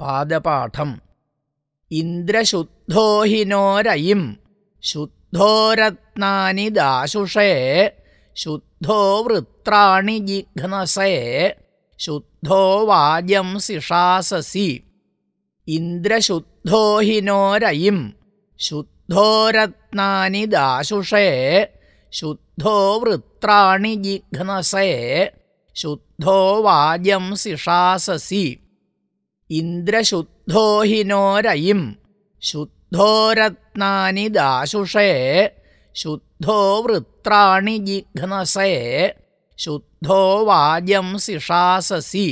पादपाठम्। इन्द्रशुद्धो हि नो रयिम् शुद्धो रत्नानि दाशुषे। शुद्धो वृत्राणि जिघ्नसे। शुद्धो वाजंसि शाससि इन्द्रशुद्धो हि नो रयिम् शुद्धो रत्नानि दाशुषे। शुद्धो वृत्राणि जिघ्नसे। शुद्धो वाजंसि शाससि इन्द्रशुद्धो हि नो रयिम् शुद्धो रत्नानि दाशुषे शुद्धो वृत्राणि जिघ्नसे शुद्धो वाजंसि शाससि